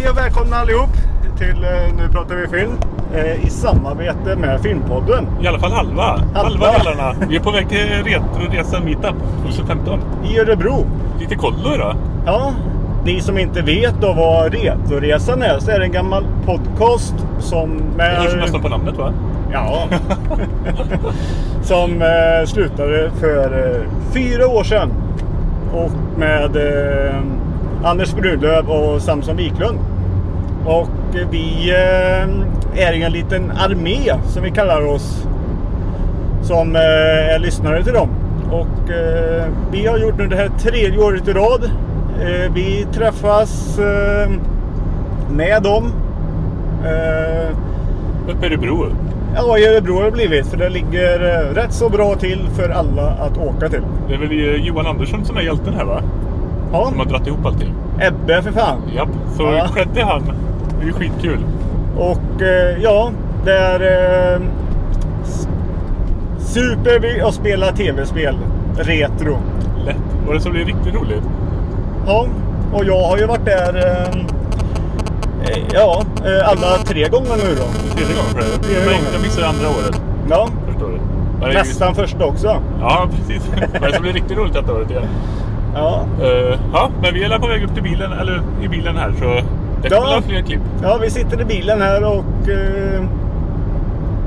Hej och välkomna allihop till eh, Nu pratar vi film eh, i samarbete med Filmpodden I alla fall halva. Halva, Halva. delarna. Vi är på väg till Retroresan Meetup 2015. i Örebro. Lite kollo då. Ja, ni som inte vet då vad Retoresan är så är det en gammal podcast som Det hörs nästan på namnet va? Ja. som eh, slutade för eh, fyra år sedan. Och med eh, Anders Brunlöv och Samson Wiklund. Och vi eh, är en liten armé som vi kallar oss. Som eh, är lyssnare till dem. Och eh, vi har gjort nu det här tredje året i rad. Vi träffas med dem. Uppe i Örebro. Ja, i Örebro har det blivit. För det ligger rätt så bra till för alla att åka till. Det är väl Johan Andersson som är hjälten här va? Ja, Som har dratt ihop allting. Ebbe för fan. Japp. Så Ja. till han. Det är ju skitkul. Och eh, ja, det är eh, super att spela tv-spel. Retro. Lätt. Och det ska bli riktigt roligt. Ja, och jag har ju varit där eh, eh, ja, eh, alla tre gånger nu då. Tredje gången för Men gången. Jag missade andra året. Ja, Förstår du. Nästan första också. Ja, precis. Men det ska bli riktigt roligt detta året igen. Ja, Eh, ja, men vi är på väg upp till bilen, eller i bilen här så det Ja. kommer ja. fler klipp. Ja, vi sitter i bilen här och eh,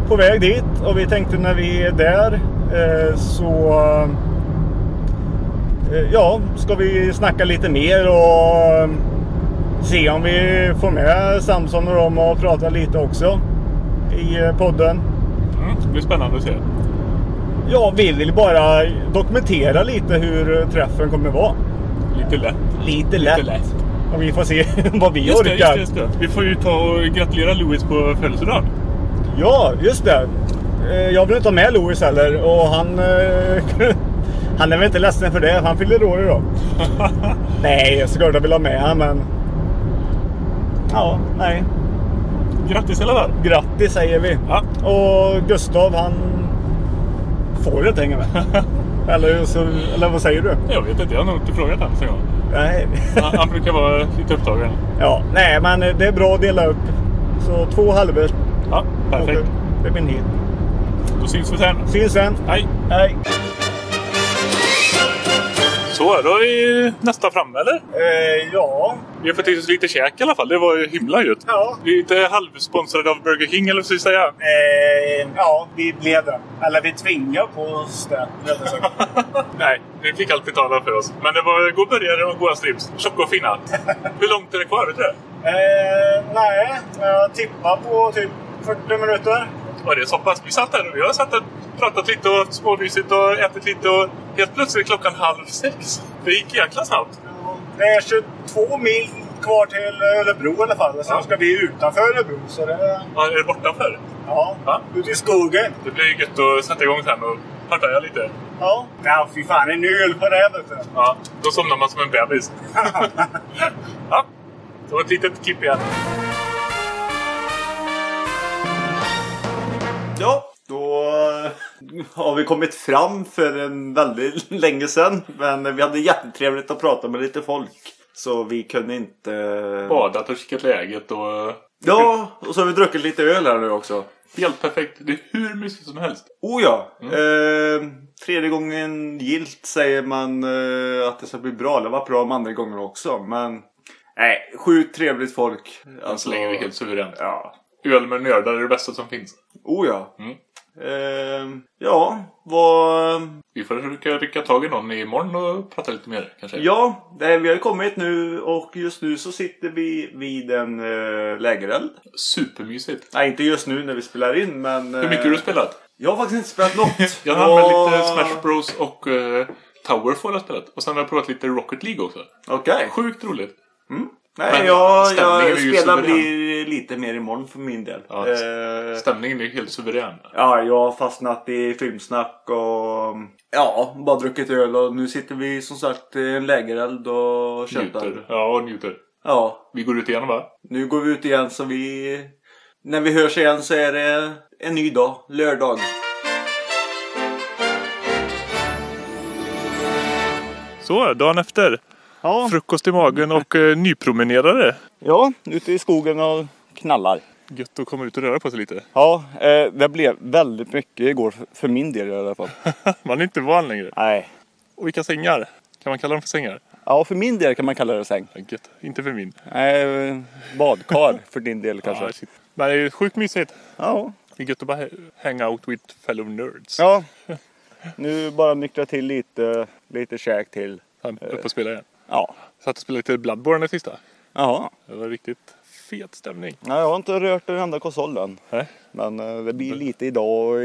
på väg dit. Och vi tänkte när vi är där eh, så eh, ja, ska vi snacka lite mer och se om vi får med Samson och dem och prata lite också i eh, podden. Mm, det blir spännande att se. Ja, vi vill bara dokumentera lite hur träffen kommer vara. Lite lätt. Lite lätt. lätt. Och vi får se vad vi Just det, orkar. just det, just det. Vi får ju ta och gratulera Louis på födelsedagen. Ja, just det. Eh, Jag vill inte ha med Louis heller och han... eh, Han är väl inte ledsen för det. Han fyller år idag. Nej, jag skulle vilja ha med han, men... Ja, nej. Grattis i alla fall. Grattis säger vi. Ja. Och Gustav, han får inte hänga med. eller, så, eller vad säger du? Jag vet inte, jag har nog inte frågat honom en gång. Nej. Han, han brukar vara lite upptagen. ja, nej, men det är bra att dela upp. Så två halvor. Ja, perfekt. Det blir en hel. Då syns vi sen. Syns sen. Hej! Hej. Så, då är vi nästan framme eller? Eh, ja. Vi har fått i oss lite käk i alla fall. Det var ju himla gött. Ja. Vi är inte halvsponsrade av Burger King eller vad ska vi säga? Eh, ja, vi blev det. Eller vi tvingade på oss det. Nej, vi fick alltid tala för oss. Men det var god burgare och goda strips. Tjocka och fina. Hur långt är det kvar? Vet du eh, nej, jag tippar på typ 40 minuter. Var det så pass? Vi satt här och vi har satt och pratat lite och haft småmysigt och ätit lite och helt plötsligt är klockan halv sex. Det gick jäkla snabbt. Det är 22 mil kvar till Örebro i alla fall. Sen Ja. ska vi utanför Örebro. Så det, Ja, är det bortanför? ja, Ja. ute i skogen. Det blir gött att sätta igång sen och partaja lite. Ja. ja, fy fan. En öl på det vet du. Ja, då somnar man som en bebis. ja, det var ett litet kipp igen. Ja, då har vi kommit fram för en väldigt länge sedan. Men vi hade jättetrevligt att prata med lite folk. Så vi kunde inte... Badat och kikat läget och... Ja, och så har vi druckit lite öl här nu också. Helt perfekt. Det är hur mysigt som helst. Oh ja! Eh, tredje gången gilt säger man eh, att det ska bli bra. Det var bra om andra gången också. Men nej, sjukt trevligt folk. Än så länge är det helt suveränt. Ja. Öl med nördar är det bästa som finns. Oh ja. Mm. Eh, ja, vad... Vi får försöka rycka tag i någon imorgon och prata lite mer kanske. Ja, det, vi har kommit nu och just nu så sitter vi vid en äh, lägereld. Supermysigt. Nej, inte just nu när vi spelar in men... Hur mycket har du spelat? Jag har faktiskt inte spelat något. Jag har använt Och- lite Smash Bros och uh, Towerfall har jag spelat. Och sen har jag provat lite Rocket League också. Okej. Sjukt roligt. Nej, jag, jag spelar blir lite mer imorgon för min del. Ja, Eh, Stämningen är helt suverän. ja, jag har fastnat i filmsnack och ja, bara druckit öl och nu sitter vi som sagt i en lägereld och tjötar. Njuter. Ja, och njuter. Ja, Vi går ut igen va? nu går vi ut igen så vi... När vi hörs igen så är det en ny dag, lördag. Så, dagen efter. Ja, Frukost i magen och eh, nypromenerade. ja, ute i skogen och knallar. Gött att komma ut och röra på sig lite. Ja, eh, det blev väldigt mycket igår för- min del i alla fall. Man är inte van längre. Nej. Och vilka sängar? Kan man kalla dem för sängar? Ja, för min del kan man kalla det säng. Ja, Gött. Inte för min. Nej, eh, badkar för din del kanske. Ja, shit. Men det är sjukt mysigt. Ja. Det är gött att bara hang out with fellow nerds. Ja. Nu bara nyktra till lite, lite käk till. Uppe och spelar igen. Ja. Satt och spelade lite Bloodborne det sista. Jaha. Det var riktigt fet stämning. Nej, jag har inte rört den enda konsolen. Nej. Men eh, det blir lite idag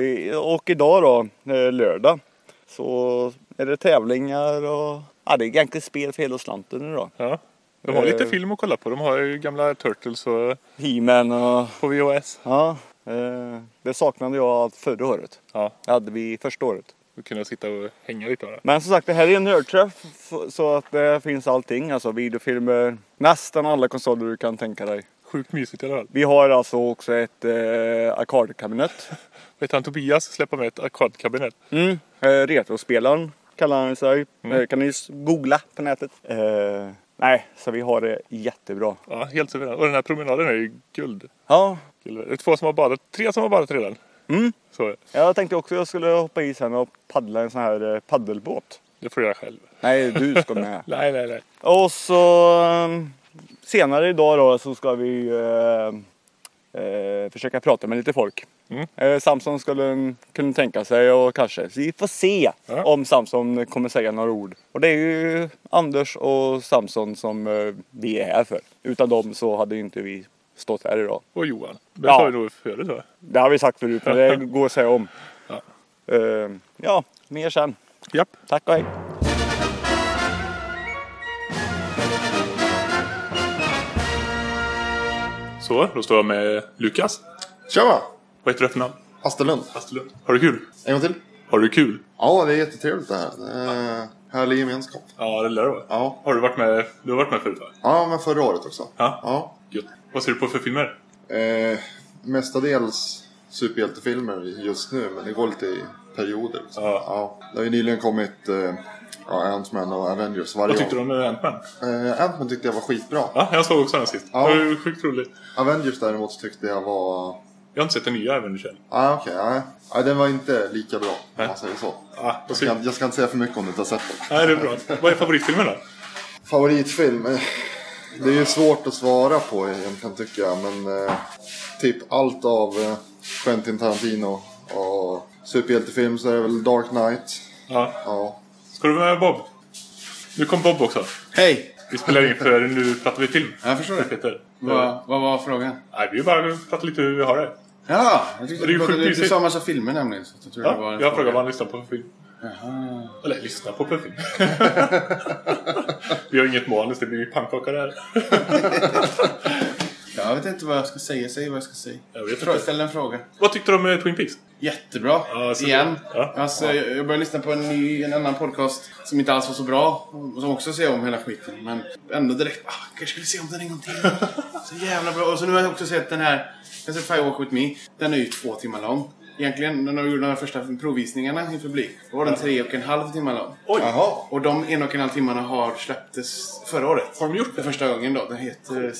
och, idag då, eh, lördag. Så är det tävlingar och ja, det är egentligen spel för hela slanten nu då. Ja. De har lite Eh. film att kolla på. De har ju gamla Turtles och He-Man och på VHS. ja. Det saknade jag förra året. Ja, Det hade vi första året. Kunde jag sitta och hänga lite bara. Men som sagt, det här är en nördträff så- att det finns allting. Alltså videofilmer, nästan alla konsoler du kan tänka dig. Sjukt mysigt i alla fall. Vi har alltså också ett eh, arkadkabinett. Vet han Tobias släppa med ett arkadkabinett? Mm. Eh, retrospelaren kallar han sig. Eh, kan ni googla på nätet. Eh, nej, så vi har det jättebra. Ja, helt suveränt. Och den här promenaden är ju guld. Ja, Det är två som har badat, tre som har badat redan. Mm. Så jag tänkte också att jag skulle hoppa i sen och paddla en sån här eh, paddelbåt. det får jag själv. Nej, du ska med. Nej, nej, nej. Och så eh, senare idag då så ska vi eh, eh, försöka prata med lite folk. Mm. Eh, Samson skulle kunna tänka sig och kanske, så vi får se Ja. om Samson kommer säga några ord. Och det är ju Anders och Samson som eh, vi är här för. Utan dem så hade inte vi stått här idag. Och Johan. Det Ja. sa vi nog förut va? Det har vi sagt förut men det går att säga om. Ja. Eh, ja, mer sen. Japp. Tack och hej. Så, då står jag med Lukas. Tjaba! Vad heter du för namn? Asterlund. Astelund. Har du kul? En gång till. Har du kul? Ja, det är jättetrevligt det här. Det är härlig gemenskap. Ja, det lär det vara. Ja. Har du varit med? Du har varit med förut va? Ja, men förra året också. Ja. Ja. Gött. Vad ser du på för filmer? Eh, mestadels superhjältefilmer just nu, men det går lite i perioder. Liksom. Ja. Ja. Det har ju nyligen kommit eh, ja, Ant-Man och Avengers varje Vad tyckte du om Ant-Man? Eh, Ant-Man tyckte jag var skitbra. Ja, jag såg också den sist. Ja. Det var ju sjukt roligt. Avengers däremot tyckte jag var... Jag har inte sett den nya Avengers än. Ah, okej. nej. Nej, den var inte lika bra, om man säger så. Vad Jag ska, jag ska inte säga för mycket om du inte har sett den. Nej, det är bra. Vad är favoritfilmen då? Favoritfilm? Eh, Det är ju svårt att svara på egentligen tycker jag. Men eh, typ allt av eh, Quentin Tarantino och superhjältefilm så är det väl Dark Knight. Ja. Ja. Ska du vara med Bob? Nu kom Bob också. Hej! Vi spelar in för nu pratar vi film. Jag förstår det. Peter. Vad, vad var frågan? Nej, vi bara pratar lite hur vi har det. Ja, jag tyckte Det är du, sa en massa filmer nämligen. Så jag tror det var Ja, jag fråga. frågar vad han lyssnar på för film. Eller lyssnar på för film. vi har inget manus, det blir pannkaka där. Jag vet inte vad jag ska säga. Säg vad jag ska säga. Jag vet inte. Ställ en fråga. Vad tyckte du om eh, Twin Peaks? Jättebra. Ja, Igen. Ja. Alltså, jag jag började lyssna på en ny, en annan podcast som inte alls var så bra. Som också ser om hela skiten. Men ändå direkt, ah, kanske skulle se om den en gång till. Så jävla bra. Och så nu har jag också sett den här, jag har sett Fire Walk With Me. Den är ju två timmar lång. Egentligen, när de gjorde de här första provvisningarna i publik, då var den tre och en halv timme lång. Oj! Jaha. Och de en och en halv timmarna har släpptes förra året. Har de gjort det? För första gången då. Den heter...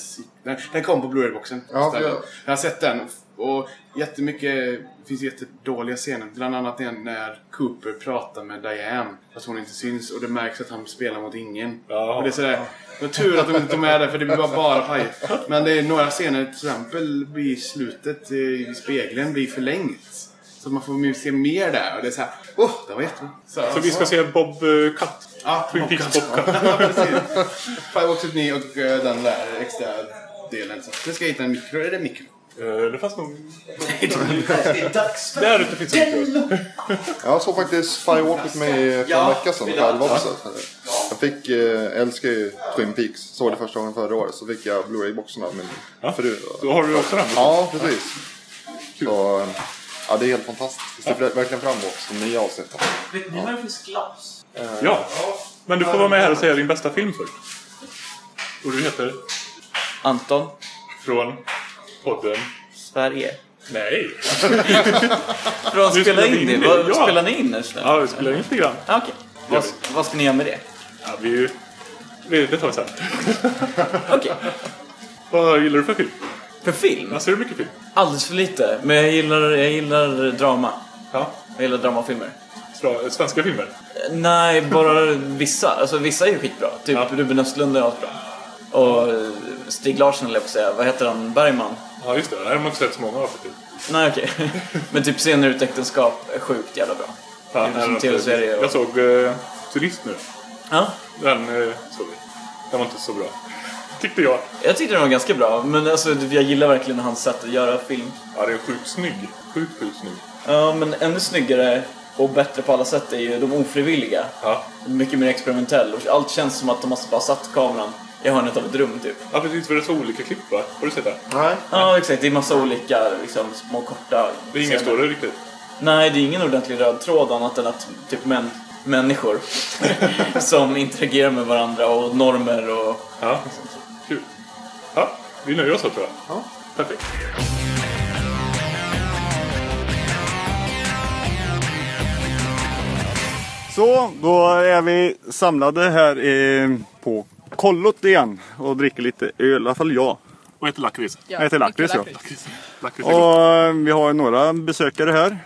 Den, den kom på Blu-ray-boxen. Ja, jag- jag har sett den. Och jättemycket... Det finns jättedåliga scener. Bland annat en när Cooper pratar med Diane. Fast hon inte syns. Och det märks att han spelar mot ingen. Jaha. Och det är sådär... Det var tur att de inte tog med det för det blir bara, bara paj. Men det är några scener, till exempel vid slutet i spegeln, blir förlängt. Så man får se mer där. Och det är såhär... Åh, det var jättebra. Så vi ska se Bob uh, Cut. Ja, Twin Peaks Bob Cut. Ja, precis. Five Walks With Me och eh, den där extra delen. Så nu ska jag hitta en mikro. Är det mikro? Eh, det fanns nog... Det är dags för Där ute finns en mikro. Jag såg faktiskt Fire Walk With Me för en vecka sedan själv också. Jag fick, eh, älskar ju Twin Peaks. Såg det första gången förra året. Så fick jag Blu-ray-boxen av min Ja. fru. Då har du också den. Ja, precis. Så, ja, det är helt fantastiskt. Jag ser verkligen fram emot de nya avsnitten. Vet ni var det finns glas? Ja. Men du får vara med här och säga din bästa film först. Och du heter? Anton, Från podden? Sverige. Nej. Från spela spelar vi in in det? det, Vad ja. spelar ni in nu? Ja. Ja, vi spelar in lite grann. Okej. Vad, vad ska ni göra med det? Ja, vi Det, det tar vi sen. Okej. Vad gillar du för film? För film? Ja, ser du mycket film? Alldeles för lite. Men jag gillar, jag gillar drama. Ja. Jag gillar dramafilmer. Bra. Svenska filmer? Nej, bara vissa. Alltså vissa är ju skitbra. Typ Ja. Ruben Östlund är asbra. Och eh, Stig Larsson eller jag på säga. Vad heter han? Bergman? Ja, just det. Det har man inte sett så många av för typ. Nej, okej. Men typ Scener ett äktenskap är sjukt jävla bra. Ja, Det är som tv-serie och- Jag såg uh, Turist nu. Ja, Den uh, såg vi. Den var inte så bra. Tyckte jag. jag tyckte den var ganska bra. Men alltså, jag gillar verkligen hans sätt att göra film. Ja, det är sjukt snygg. Sjukt, sjukt snygg. Ja, men ännu snyggare och bättre på alla sätt är ju de ofrivilliga. Ja. Mycket mer experimentell och allt känns som att de måste bara satt kameran i hörnet av ett rum typ. Ja, precis. För det är så olika klipp, va? Har du sett det? Nej. Ja, exakt. Det är massa olika liksom, små korta Det är ingen scener. story riktigt. Nej, det är ingen ordentlig röd tråd annat än att typ män, människor som interagerar med varandra och normer och... Ja. Ja, vi nöjer oss så tror jag. Ja. Perfekt. Så, då är vi samlade här eh, på kollot igen och dricker lite öl. I alla fall jag. Vad heter lakrits? Jag heter Lakrits, ja. Lakrits. Och eh, vi har några besökare här.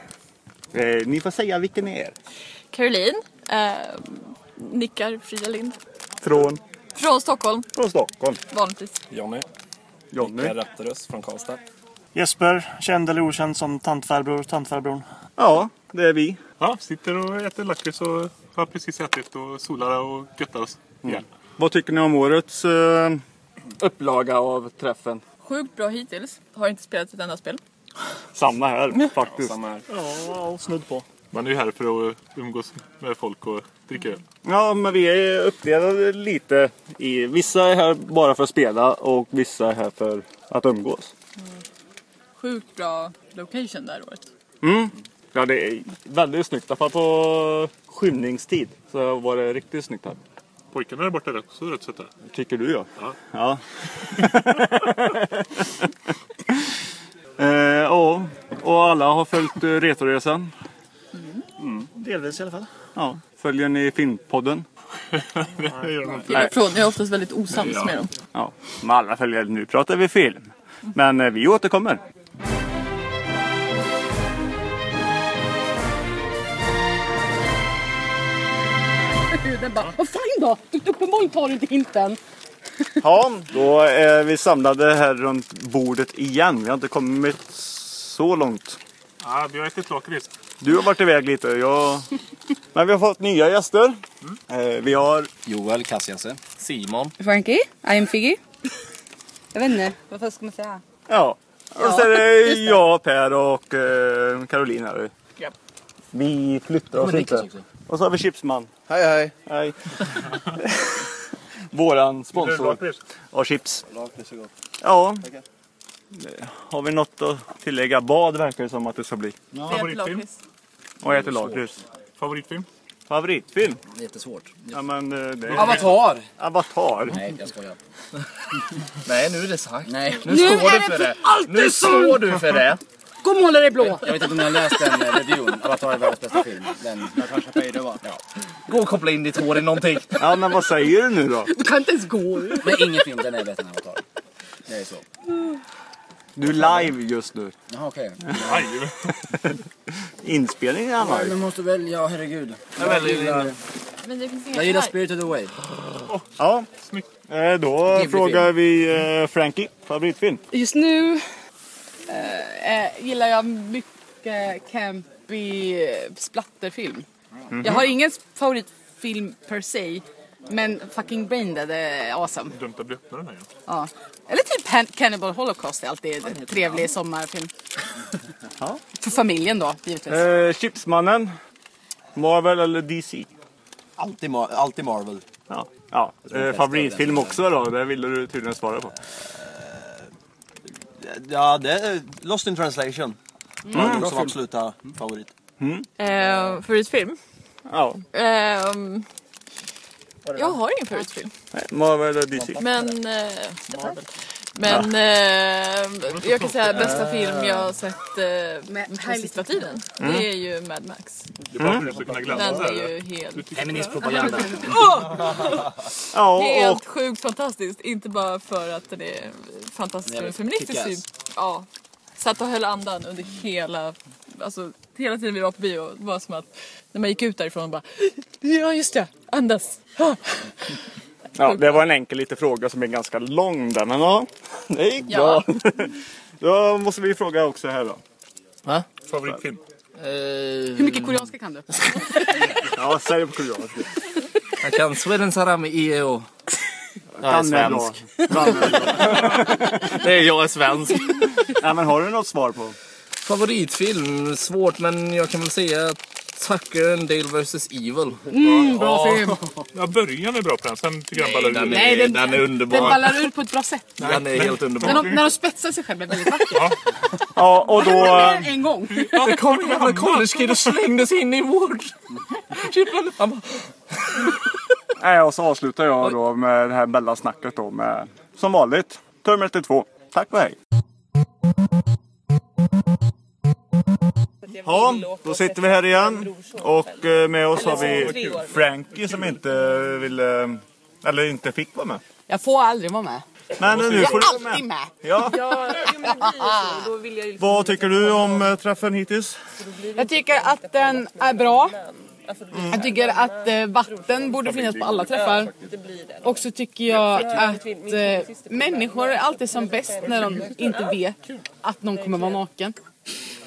Eh, ni får säga vilken ni är. Caroline. Eh, nickar Frida Lind. Från, Från Stockholm, från Stockholm. vanligtvis. Jonny. Jonny. Ratterus från Karlstad. Jesper, känd eller okänd som tantfarbror, tantfarbrorn. Ja, det är vi. Ja, sitter och äter lakrits och har precis ätit och solar och göttar oss igen. Vad tycker ni om årets eh, upplaga av träffen? Sjukt bra hittills. Har inte spelat ett enda spel. Samma här faktiskt. Samma här. Ja, snudd på. Man är ju här för att umgås med folk och dricka öl. Ja, men vi är uppdelade lite i... Vissa är här bara för att spela och vissa är här för att umgås. Sjukt bra location där året. Mm. Ja, det är väldigt snyggt. I alla fall på skymningstid så var det riktigt snyggt här. Pojkarna där borta är också rätt söta. Tycker du ja. Ja. Ja. eh, ja, och alla har följt eh, Retoresan. Delvis i alla fall. Ja. Följer ni Filmpodden? Det gör de inte. Jag är, från, jag är oftast väldigt osams med dem. Ja, med alla följare. Nu pratar vi film. Men eh, vi återkommer. Den bara, vad fan då? Du uppenbarligen tar du inte hinten. Ja, då är vi samlade här runt bordet igen. Vi har inte kommit så långt. Ja, vi har ätit lakrits. Du har varit iväg lite. Jag... Men vi har fått nya gäster. Eh, Vi har Joel Cassiase. Simon. Frankie, I am Figgy. Jag vet inte, vad fan ska man säga? Ja. Och så är det jag, Per och eh, Caroline här. Japp. Vi flyttar oss inte. Och så har vi Chipsman. Hej hej. Hej. Våran sponsor av chips. Ja. Har vi något att tillägga? Bad verkar det som att det ska bli. Är Favoritfilm? Och äter lakrits. Favoritfilm? Favoritfilm? Jättesvårt. Ja men eh, det är... Avatar! Avatar. Nej, jag skojar. Nej, nu är det sagt. Nej. Nu, står du för det. Nu står du för det. Gå och måla dig blå! Jag vet inte om ni har läst den eh, reviewn. Avatar är världens bästa film. Den, Natasha Payder va? Ja. Gå och koppla in ditt hår i någonting. Ja men vad säger du nu då? Du kan inte ens gå! Men ingen film, den är bättre än Avatar. Det är så. Du är live just nu. Jaha okej. Aj! Inspelningen är live. Du måste välja, herregud. Jag väljer Men det finns Jag gillar här. Spirited Away. Ja. Eh, Då Ghibli-film. frågar vi eh, Frankie. Favoritfilm? Just nu eh, eh, gillar jag mycket campy eh, splatterfilm. Jag har ingen favoritfilm per se. Men fucking Brain Dead är awesome. Dumt att bli öppna den här igen. Ja. Eller typ Pan- Cannibal Holocaust är alltid en trevlig sommarfilm. Ja. För familjen då, givetvis. Eh, Chipsmannen. Marvel eller DC? Alltid, Mar- alltid Marvel. Ja. ja. Eh, favoritfilm också då? Det ville du tydligen svara på. Ja, det är Lost in translation. Mm. Som absoluta favorit. Eh, favoritfilm? Ja. Ehm, jag har ingen favoritfilm. Nej, Marvel eller DC? Men eh, Men eh, jag kan säga bästa film jag har sett eh, på sista tiden. Mm. Det är ju Mad Max. Det är bara för att du ska kunna glänsa Den är här. ju helt... Feministpropaganda. Åh! Ja, Helt och sjukt fantastiskt. Inte bara för att den är fantastisk ur en feministisk kick-ass. syn. Ja. Satt och höll andan under hela, alltså hela tiden vi var på bio. Det var som att när man gick ut därifrån bara Ja just det, andas. Ah. ja, det var en enkel liten fråga som är ganska lång där. Men ja, det gick Ja. bra. Då måste vi fråga också här då. Va? Favoritfilm? Hur mycket koreanska kan du? Ja, säg det på koreanska. Jag kan Sweden Sarami IEO. Jag är svensk. Är. Det är jag är svensk. Nej, men har du något svar på? Favoritfilm? Svårt men jag kan väl säga Tucker and Dale vs Evil. Mm, bra film. Ja, början är bra på den. Sen tycker jag den ballar Den ur. är, Nej, den- den är Den underbar. ballar ur på ett bra sätt. Den är helt När underbar. de, när de spetsar sig själva väldigt vackert. Ja, och då... En gång. Det kom en jävla college-kid och slängde sig in i vård. Nej, och så avslutar jag då med det här Bella-snacket då med, som vanligt, Terminator 2. Tack och hej! Ja, då sitter vi här igen och eh, med oss har vi Frankie som inte ville, eller inte fick vara med. Jag får aldrig vara med. Men nu får du vara alltid med. med. Ja, Ja, men det blir ju så. Då vill jag ju vad tycker du om eh, träffen hittills? Jag tycker att den är bra. Jag tycker att eh, vatten borde finnas på alla träffar. Och så tycker jag att eh, människor är alltid som bäst när de inte vet att någon kommer vara naken.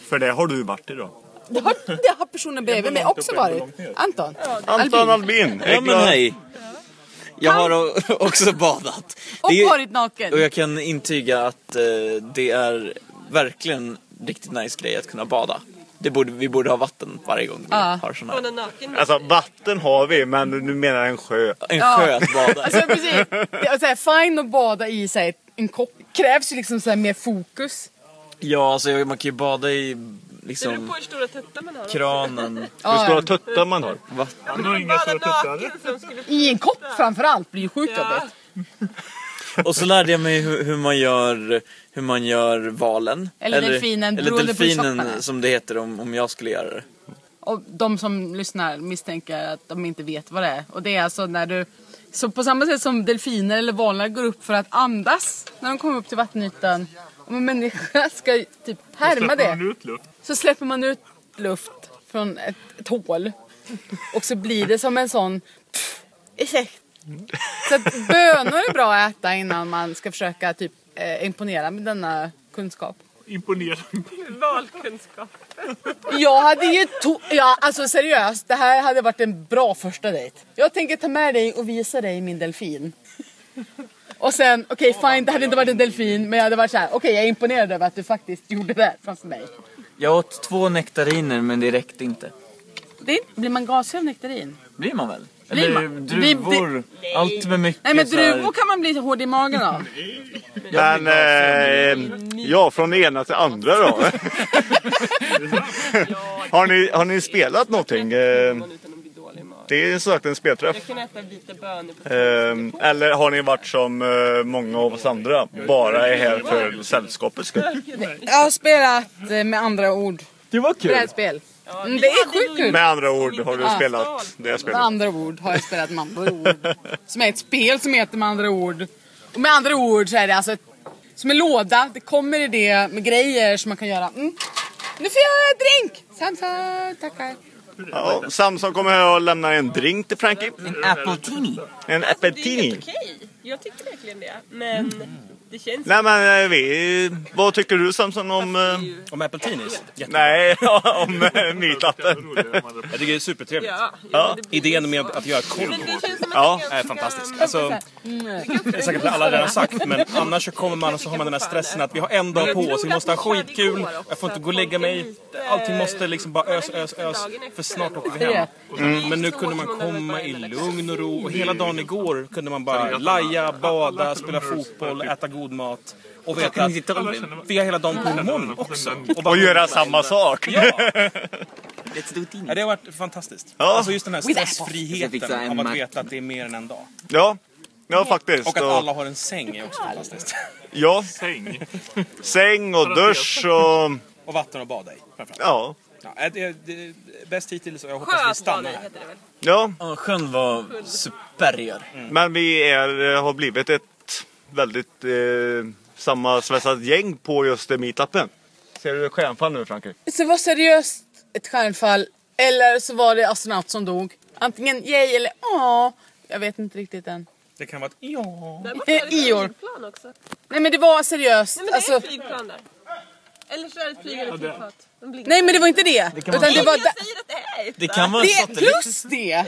För det har du varit idag. Det har, det har personen bredvid mig också varit. Anton. Anton Albin. Albin. Ja men hej. Jag har också badat. Och Det är- varit naken. Och jag kan intyga att eh, det är verkligen riktigt nice grej att kunna bada. Det borde, vi borde ha vatten varje gång vi Ja. har såna här. Alltså vatten har vi, men du menar en sjö. En Ja. sjö att bada i. Alltså precis. Det är så här, fine att bada i så här, en kopp. Krävs ju liksom så här mer fokus. Ja, alltså man kan ju bada i liksom hur stora tuttar man har. kranen. Hur Ja, stora ja. tuttar man har. Va? Han har inga stora tuttar. I en kopp framförallt blir ju sjukt jobbigt. Och så lärde jag mig hur, hur man gör hur man gör valen. Eller delfinen, Eller på tjock man delfinen som det heter om, om jag skulle göra det. Och de som lyssnar misstänker att de inte vet vad det är. Och det är alltså när du... Så på samma sätt som delfiner eller valar går upp för att andas när de kommer upp till vattenytan. Om en människa ska typ härma det ut luft. så släpper man ut luft från ett, ett hål. Och så blir det som en sån pff. Så att bönor är bra att äta innan man ska försöka typ eh, imponera med denna kunskap. Imponerande. Valkunskap. Jag hade ju to- ja, alltså seriöst, det här hade varit en bra första dejt. Jag tänker ta med dig och visa dig min delfin. Och sen, okej fine, det hade inte varit en delfin, men jag hade varit så här: okej jag är imponerad över att du faktiskt gjorde det framför mig. Jag åt två nektariner men det räckte inte. Det, blir man gasig av nektarin? Blir man väl? Blir Eller man? Det- druvor. Allt med mycket Nej men druvor kan man bli hård i magen av. Men eh, ja, från det ena till andra då. har, ni, har ni spelat någonting? Det är sagt en spelträff. kan äta vita bönor på Eh, eller har ni varit som eh, många av oss andra, bara är här för sällskapets skull? Jag har spelat eh, med andra ord. Det var kul. Brädspel. Mm, det är sjukt kul. Med andra ord har du Ja. spelat det Med spelet. andra ord har jag spelat med andra ord. Som är ett spel som heter med andra ord. Och med andra ord så är det alltså ett, som en låda. Det kommer i det med grejer som man kan göra. Mm. Nu får jag drink! Samson, tackar. Ja, Samson kommer här och lämnar en drink till Frankie. En appletini. En appletini. Okej, jag tycker verkligen det. Men det känns... Nej men eh, vi, vad tycker du Samson om... Eh, Om Apple Teenies? Jättebra. nej, om eh, meetupen? Jag tycker det är supertrevligt. Ja, Ja. Idén med att göra det känns som att Ja. är fantastisk. Alltså, det är säkert alla redan sagt, men annars så kommer man och så har man den här stressen att vi har en dag på oss, vi måste ha skitkul, jag får inte gå och lägga mig. Allting måste liksom bara ös, ös, ös, för snart åker vi hem. Mm. Men nu kunde man komma i lugn och ro och hela dagen igår kunde man bara laja, bada, spela fotboll, äta god mat. Och veta att vi har hela dagen på imorgon också. bara- Och göra samma sak. Ja. ja, det har varit fantastiskt. Ja. Alltså just den här stressfriheten av att veta att det är mer än en dag. Ja, Ja, faktiskt. Och att alla har en säng är också fantastiskt. Ja, Säng. säng och dusch och... Och vatten att bada i. Ja. Ja, det, det är bäst hittills och jag hoppas vi stannar här. det? Ja, Ja, sjön var superior. men vi är, har blivit ett väldigt eh, sammansvetsat gäng på just det meetupen. Ser du stjärnfall nu Frankie? Så det var seriöst ett stjärnfall. Eller så var det astronaut som dog. Antingen yay eller ja. Jag vet inte riktigt än. Det kan vara ett ja. Där borta är det I år. flygplan också. Nej men det var seriöst. Nej men det är Alltså, ett flygplan där. Eller så är det ett flygande flygfat. De blinkar. nej men det var inte det. kan Utan vara- det var... Jag säger att det är ett. Det kan vara en Det, satellit. plus det!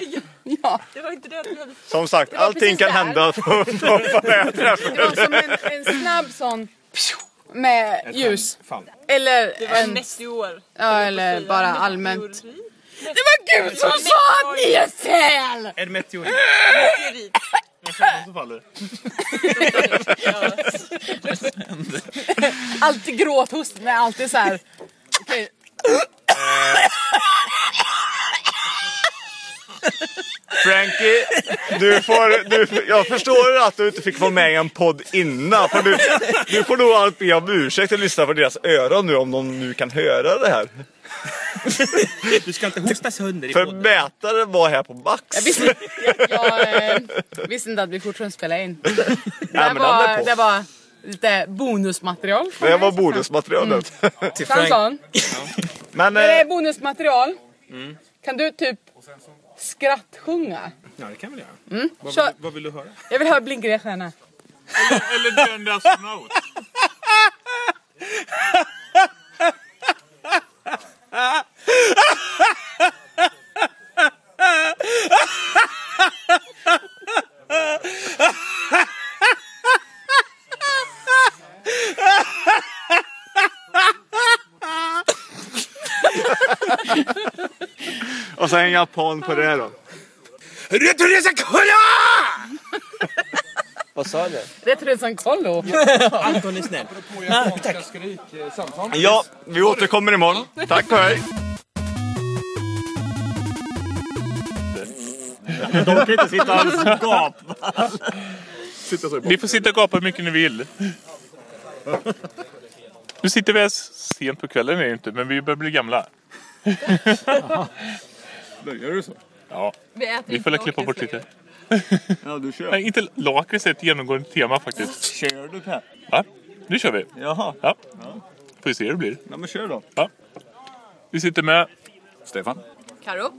Ja. Det var inte det. Som sagt, var allting kan där. hända på, på, det Det var som en, en snabb sån med ljus. Fall. Eller Det var en meteor. Ja, eller bara allmänt. Det var Gud som sa att ni är fel! En meteorit. Som faller. Alltid gråthost, men alltid så här. Okej. Frankie, du får, du, jag förstår att du inte fick vara med i en podd innan. För du, du får nog allt be om ursäkt och lyssna på deras öron nu om de nu kan höra det här. Du ska inte hosta sönder i För mätaren var här på max. Jag visste, jag, jag eh, visste inte att vi fortfarande spelade in. Det men den är var, på. det var lite bonusmaterial. Det var bonusmaterialet. Till Frank. Fransson, Men det är eh, bonusmaterial, kan du typ skrattsjunga? Ja, det kan vi göra. Mm. Vad, Kör. vill, vad vill du höra? Jag vill höra Blinka stjärna. Eller döende astronaut. och så en japan på det då. Vad sa du? Retroresan kollo. Anton är snäll. Ja, vi återkommer imorgon. Tack och hej. De kan inte sitta alls och gapa. Sitta så i Ni får sitta och gapa hur mycket ni vill. Nu sitter vi här sent på kvällen är det inte, men vi börjar bli gamla. Börjar du så? Ja, Vi äter vi får väl klippa bort lakrits. lite. Ja, du kör. Nej, inte lakrits är ett genomgående tema faktiskt. Kör du Per? Va? Nu kör vi. Jaha. Ja. Får vi se hur det blir. Ja, men kör då. Ja. Vi sitter med Stefan. Karo.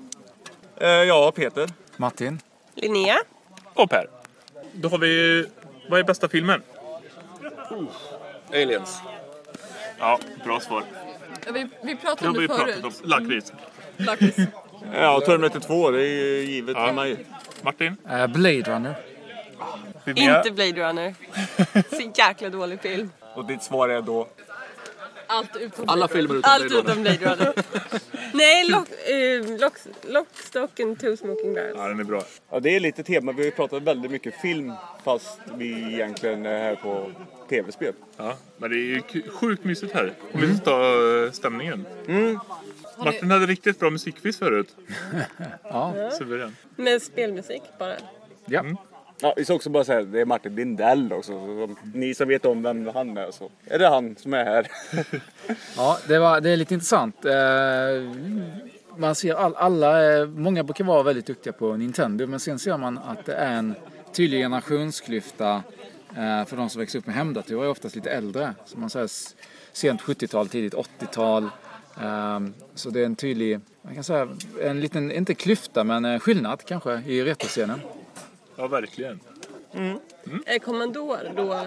Eh, ja, Peter. Martin. Linnea. och Per. Då har vi... Vad är bästa filmen? Aliens. Ja, bra svar. Ja, vi, vi pratade om vi det pratat förut. om. Lakrits. Lakrits. Ja, Terminator 2, det är ju givet Ja. för mig. Martin? Eh, Blade Runner. Linnea? Inte Blade Runner. Så jäkla dålig film. Och ditt svar är då? Allt utom Alla filmer utom Allt Blade Runner. utom Blade Runner. Nej, Lock, eh, lock, lock, Stock and Two Smoking Barrels. Ja, den är bra. Ja, det är lite tema. Vi har ju pratat väldigt mycket film fast vi egentligen är här på tv-spel. Ja, men det är ju sjukt mysigt här. Om vi ska ta eh, stämningen. Mm. Martin hade riktigt bra musikquiz förut. Ja. Suverän. Med spelmusik bara. Ja. Ja, vi ska också bara säga det är Martin Lindell också. Så, som, ni som vet om vem han är så är det han som är här. Ja, det, var, det är lite intressant. Eh, Man ser all, alla, eh, många brukar vara väldigt duktiga på Nintendo men sen ser man att det är en tydlig generationsklyfta eh, för de som växer upp med hemdatorer är oftast lite äldre. Så man säger sent 70-tal, tidigt 80-tal. Eh, Så det är en tydlig, man kan säga en liten, inte klyfta men eh, skillnad kanske i retroscenen. Ja, verkligen. Är Commodore då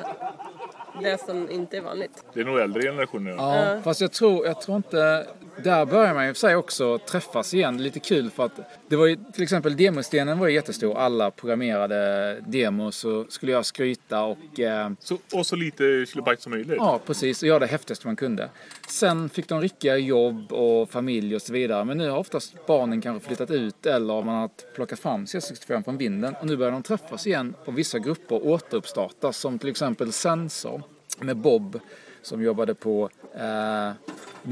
det som inte är vanligt? Det är nog äldre generationer. Ja, fast jag tror, jag tror inte... Där börjar man ju för sig också träffas igen. Lite kul för att det var ju till exempel demostenen var ju jättestor. Alla programmerade demos och skulle jag skryta och... Eh, Så, och så lite kilobyte som möjligt. ja, precis. Och göra det häftigaste man kunde. Sen fick de riktiga jobb och familj och så vidare. Men nu har oftast barnen kanske flyttat ut eller man har plockat fram C64 från vinden. Och nu börjar de träffas igen och vissa grupper återuppstartas som till exempel Sensor med Bob som jobbade på eh,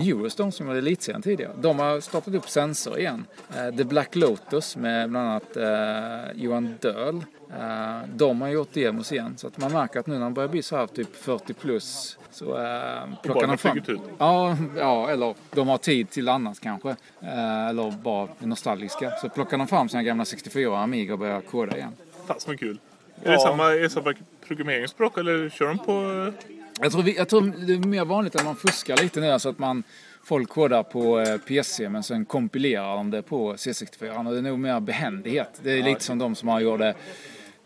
Eurostone som var elitserien tidigare. De har startat upp Sensor igen. Eh, The Black Lotus med bland annat eh, Johan Döhl. Eh, de har gjort demos igen så att man märker att nu när de börjar bli så här typ 40 plus så eh, plockar de bara fram. flyger ut. Ja, ja, eller de har tid till annat kanske. Eh, eller bara nostalgiska. Så plockar de fram sina gamla 64 Amiga och börjar koda igen. Fan vad kul. Är det samma, är det samma programmeringsspråk eller kör de på... Jag tror, vi, jag tror det är mer vanligt att man fuskar lite nu, så att man folk kodar på eh, PC men sen kompilerar de det på C64. Och det är nog mer behändighet. Det är lite som de som har gjort det.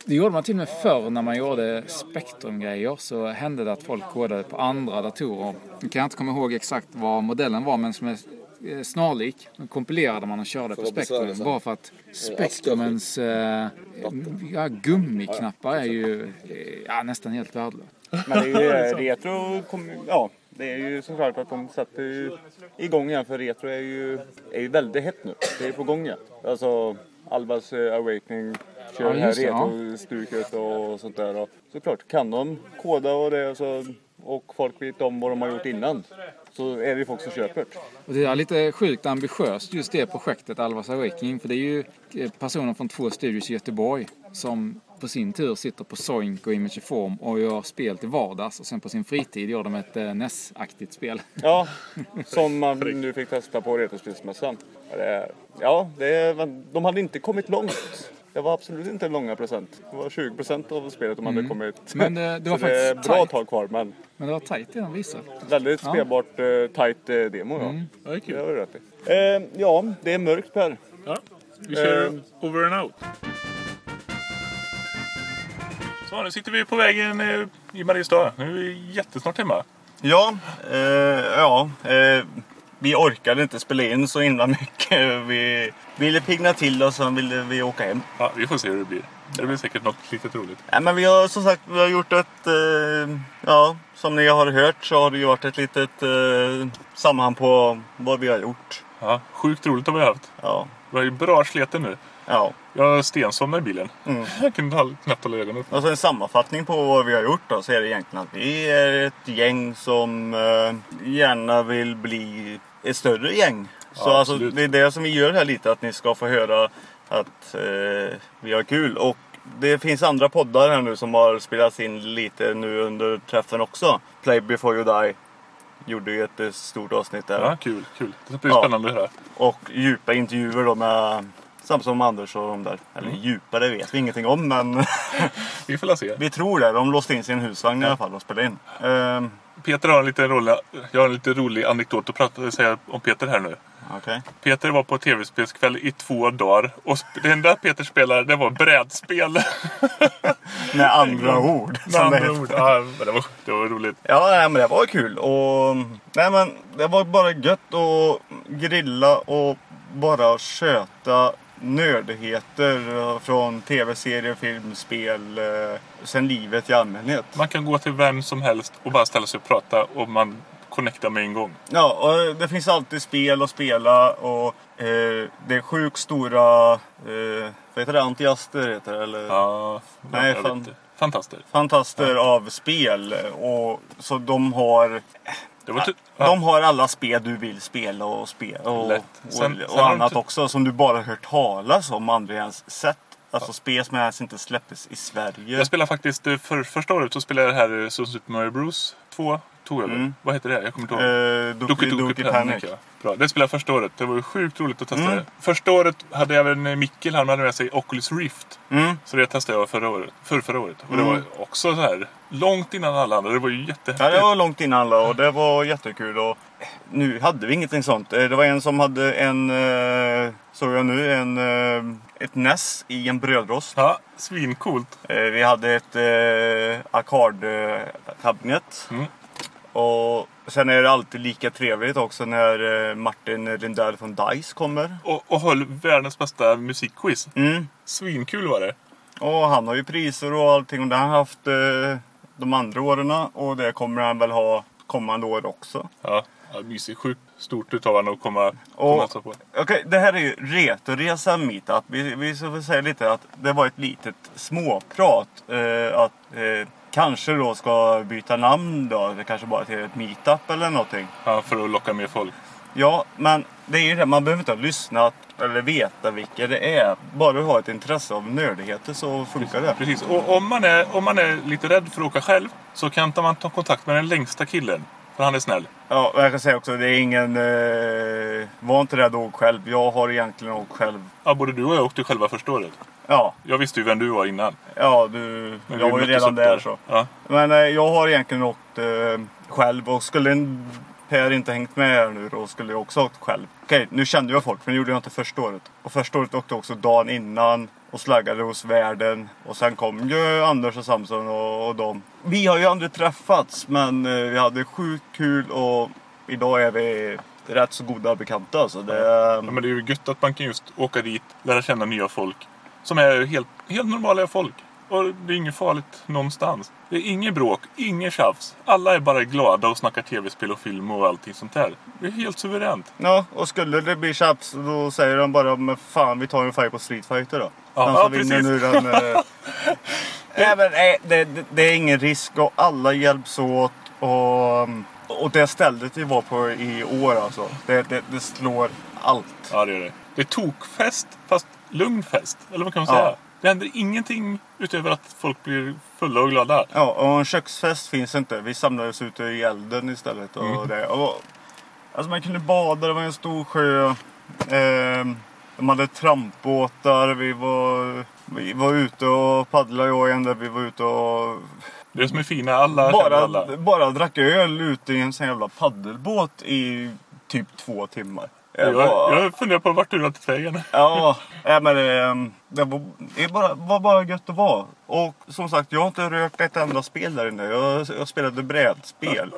Det gjorde man till och med förr när man gjorde spektrumgrejer så hände det att folk kodade på andra datorer. Nu kan jag inte komma ihåg exakt vad modellen var men som är eh, snarlik. Då kompilerade man och körde på vara spektrum bara för att spektrumens eh, ja, gummiknappar är ju eh, ja, nästan helt värdelösa. Men det är ju retro, kom, ja, det är ju såklart att de sätter ju igång igen för retro är ju, är ju väldigt hett nu. Det är på gång igen. Alltså Albas eh, Awakening kör Ja, det här retro-stuket och sånt där. Och såklart kan de koda och det så, och folk vet om vad de har gjort innan så är det ju folk som köper. Och det är lite sjukt ambitiöst just det projektet Alvas Awakening för det är ju eh, personer från två studios i Göteborg som på sin tur sitter på Zoink och Imageform och gör spel till vardags och sen på sin fritid gör de ett eh, NES-aktigt spel. Ja, som man nu fick testa på Retrospelsmässan. Ja, det- Ja, det, de hade inte kommit långt. Det var absolut inte långa procent. Det var 20 procent av spelet de hade Mm. kommit. Men, eh, det var Så det är faktiskt bra tight. tag kvar, men Men det var tajt det de visade. väldigt Ja. spelbart uh, tight eh, demo. Ja. Mm. Ja, det är kul. Det har du rätt i. Eh, ja, det är mörkt Per. Ja, vi kör Eh. over and out. Så, nu sitter vi på vägen eh, i Mariestad. Nu är vi jättesnart hemma. Ja, eh, ja eh, vi orkade inte spela in så himla mycket. Vi ville pigna till och sen ville vi åka hem. Ja, vi får se hur det blir. Det blir säkert något litet roligt. Nej, men vi har som sagt vi har gjort ett, eh, ja som ni har hört så har det ju varit ett litet eh, sammanhang på vad vi har gjort. Ja, sjukt roligt har vi haft. Ja. Vi har ju bra sleten nu. Ja. Jag stensomnade i bilen. Mm. Jag kunde knappt hålla ögonen öppna. Och så en sammanfattning på vad vi har gjort då så är det egentligen att vi är ett gäng som eh, gärna vill bli ett större gäng. Så Ja, alltså, det är det som vi gör här lite, att ni ska få höra att eh, vi har kul. Och det finns andra poddar här nu som har spelats in lite nu under träffen också. Play before you die gjorde ju ett eh, stort avsnitt där. Ja, kul, kul. Det blir spännande att höra. Och djupa intervjuer då med Samson och Anders och de där. Eller Mm. djupa, det vet vi ingenting om men vi får se. Vi tror det. De låste in sin husvagn i alla fall och spelade in. Ehm, Peter har en lite rolig, jag har en lite rolig anekdot att prata, säga om Peter här nu. Okej. Peter var på tv-spelskväll i två dagar och det enda Peter spelade det var brädspel. Med andra ord. Med det andra heter. ord. Ja, det, var, det var roligt. Ja, nej, men det var kul. Och, nej, men det var bara gött att grilla och bara köta nördigheter eh, från tv-serier, film, spel, eh, sen livet i allmänhet. Man kan gå till vem som helst och bara ställa sig och prata och man connectar med en gång. Ja, och det finns alltid spel att spela och eh, det är sjukt stora, eh, vad heter det, entusiaster heter det? Eller? Ja, Nej, fan. Fantaster. fantaster av spel. Och, så de har var ty- ja. De har alla spel du vill spela och spela och, Lätt. Sen- och sen annat ty- också som du bara hört talas om aldrig ens sett. Alltså spel som ens inte släpptes i Sverige. Jag spelade faktiskt, eh, för första året så spelade jag det här eh, Super Mario Bros 2. Tog över. Mm. Vad heter det? Jag kommer inte ihåg. Eh, Doki Doki Panic. ja. Bra. Det spelade jag första året. Det var ju sjukt roligt att testa Mm. det. Första året hade jag även Mikkel, han hade med sig Oculus Rift. Mm. Så det testade jag förra året. För förra året. Och det Mm. var också så här långt innan alla andra. Det var ju jättehäftigt. Ja, det var långt innan alla och det var jättekul. Och nu hade vi ingenting sånt. Eh, Det var en som hade en, eh, såg jag nu, en, eh, ett NES i en brödrost. Ja, svincoolt. Vi hade ett arkadkabinett. Mm. Och sen är det alltid lika trevligt också när eh, Martin Rindell från DICE kommer. Och, och höll världens bästa musikquiz. Mm. Svinkul var det. Och han har ju priser och allting och det har han haft eh, de andra åren och det kommer han väl ha kommande år också. Ja, ja mysigt. Sjukt stort utav honom att komma komma och hälsa på. Okej, det här är ju Retoresa Meetup. Vi, vi ska säga lite att det var ett litet småprat. Eh, att, eh, kanske då ska byta namn då. Det kanske bara till ett meetup eller någonting. Ja, för att locka mer folk. Ja, men det är ju det. Man behöver inte ha lyssnat eller veta vilka det är. Bara du har ett intresse av nördigheter så funkar det. Precis. Och om man, är, om man är lite rädd för att åka själv så kan man ta kontakt med den längsta killen. För han är snäll. Ja, och jag kan säga också, det är ingen... Eh, var inte rädd att åka själv. Jag har egentligen åkt själv. Ja, både du och jag åkte själva första året. Ja. Jag visste ju vem du var innan. Ja, du... Men jag var ju redan där där. så. Ja. Men eh, jag har egentligen åkt eh, själv och skulle en Per inte hängt med här nu då skulle jag också åkt själv. Okej, nu kände jag folk men det gjorde jag inte första året. Och första året åkte jag också dagen innan och slaggade hos världen. Och sen kom ju Anders och Samson och, och dem. Vi har ju aldrig träffats men eh, vi hade sjukt kul och idag är vi rätt så goda bekanta. alltså. Så det, Ja, men det är ju gött att man kan just åka dit, lära känna nya folk. Som är helt, helt normala folk. Och det är inget farligt någonstans. Det är inget bråk, inget tjafs. Alla är bara glada och snackar tv-spel och film och allting sånt där. Det är helt suveränt. Ja, och skulle det bli tjafs då säger de bara men fan vi tar en fight på Street Fighter då. Ja, Den ja, vinner precis. nu den... Eh... nej, men, nej, det, det, det är ingen risk och alla hjälps åt. Och, och det stället vi var på i år alltså. Det, det, det slår allt. Ja, det är det. Det är tokfest, fast lugn fest. Eller vad kan man Ja. säga? Det händer ingenting utöver att folk blir fulla och glada. Ja, och en köksfest finns inte. Vi samlades ute i elden istället. Och Mm. det, och, alltså man kunde bada, det var en stor sjö. Eh, de hade trampbåtar. Vi var, vi var ute och paddlade jag igen där. Vi var ute och Det som är fina, alla känner alla. bara, bara drack öl ute i en sån jävla paddelbåt i typ två timmar. Jag, var- jag funderar på vart du har tagit vägen. Ja, nej, men det, det, var, det bara, var bara gött att vara. Och som sagt, jag har inte rökt ett enda spel där inne. Jag, jag spelade brädspel.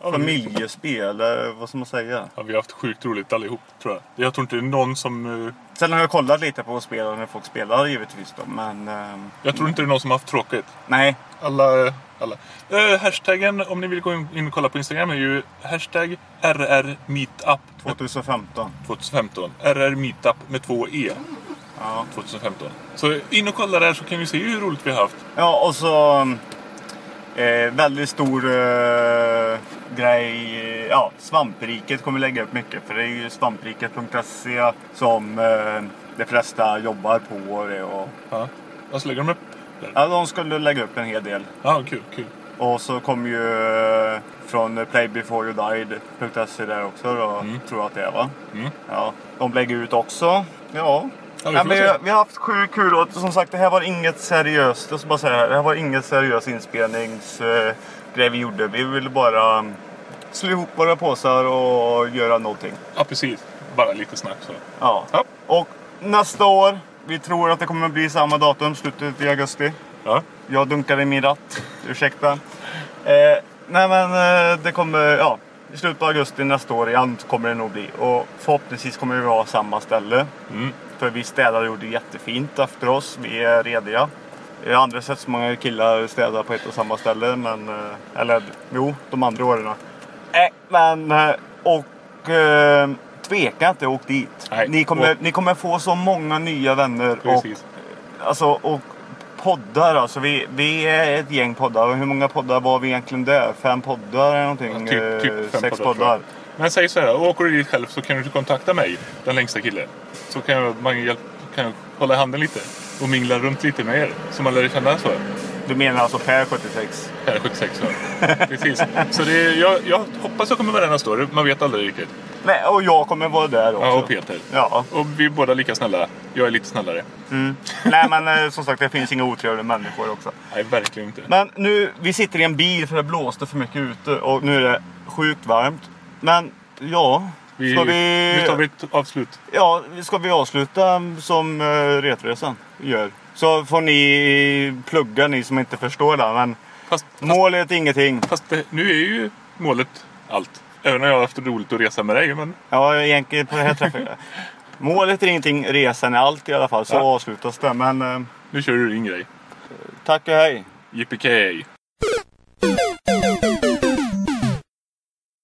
Familjespel, eller vad ska man säga? Ja, vi har haft sjukt roligt allihop, tror jag. Jag tror inte det är någon som... eh, Sen har jag kollat lite på spelen när folk spelar givetvis då, men... ehm, Jag tror inte det är någon som har haft tråkigt. Nej. Alla... alla. Eh, hashtaggen, om ni vill gå in in och kolla på Instagram, är ju hashtag RRMeetup 2015. 2015. RR Meetup med två E. Ja. 2015. Så in och kolla där så kan vi se hur roligt vi har haft. Ja, och så... Eh, väldigt stor eh, grej. Ja, Svampriket kommer lägga upp mycket. För det är ju svampriket.se som eh, de flesta jobbar på. Och det, och, ja. Vad lägger de upp? Ja, de skulle lägga upp en hel del. Ja, kul, kul. Och så kommer ju eh, från playbeforeyoudied.se där också då, tror jag att det är va? Mm. Ja, de lägger ut också. Ja. Ja, vi Ja, vi, vi har haft sjukt kul och som sagt det här var inget seriöst. Jag ska bara säga det här. Var inget seriös inspelningsgrej vi gjorde. Vi ville bara um, slå ihop våra påsar och göra någonting. Ja, precis. Bara lite snack så. Ja. Och nästa år, vi tror att det kommer bli samma datum, slutet i augusti. Ja. Jag dunkade i min ratt, ursäkta. Eh, nej men eh, det kommer, ja, i slutet av augusti nästa år igen kommer det nog bli. Och förhoppningsvis kommer vi ha samma ställe. Mm. För vi städade och gjorde jättefint efter oss. Vi är rediga. Jag har aldrig sett så många killar städa på ett och samma ställe. Men, eh, eller jo, de andra åren. Eh, men, eh, och eh, tveka inte, åk dit. Ni, kommer, och- ni kommer få så många nya vänner. Precis. Och, alltså, och poddar alltså. Vi, vi är ett gäng poddar. Hur många poddar var vi egentligen där? Fem poddar eller någonting? Typ, Eh, typ fem Sex poddar, poddar. Men säg så här, åker du dit själv så kan du kontakta mig, den längsta killen. Så kan jag, man hjälp, kan jag hålla handen lite och mingla runt lite med er. Så man lär känna så. Du menar alltså Per 76? Per 76 ja. Precis. Så det är, jag, jag hoppas jag kommer vara där nästa år. Man vet aldrig riktigt. Nej, och jag kommer vara där också. Ja, och Peter. Ja. Och vi är båda lika snälla. Jag är lite snällare. Mm. Nej men eh, som sagt det finns inga otrevliga människor också. Nej, verkligen inte. Men nu, vi sitter i en bil för det blåste för mycket ute och nu är det sjukt varmt. Men ja, Vi, ska vi... Nu tar vi ett avslut. Ja, ska vi avsluta som uh, Retresan gör? Så får ni plugga ni som inte förstår det. Men målet är ingenting. Fast nu är ju målet allt. Även om jag har haft roligt att resa med dig. Men Ja, egentligen på det här träffet. målet är ingenting, resan är allt i alla fall. Så Ja. avslutas det. Men... eh, nu kör du din grej. tack och hej. Yippee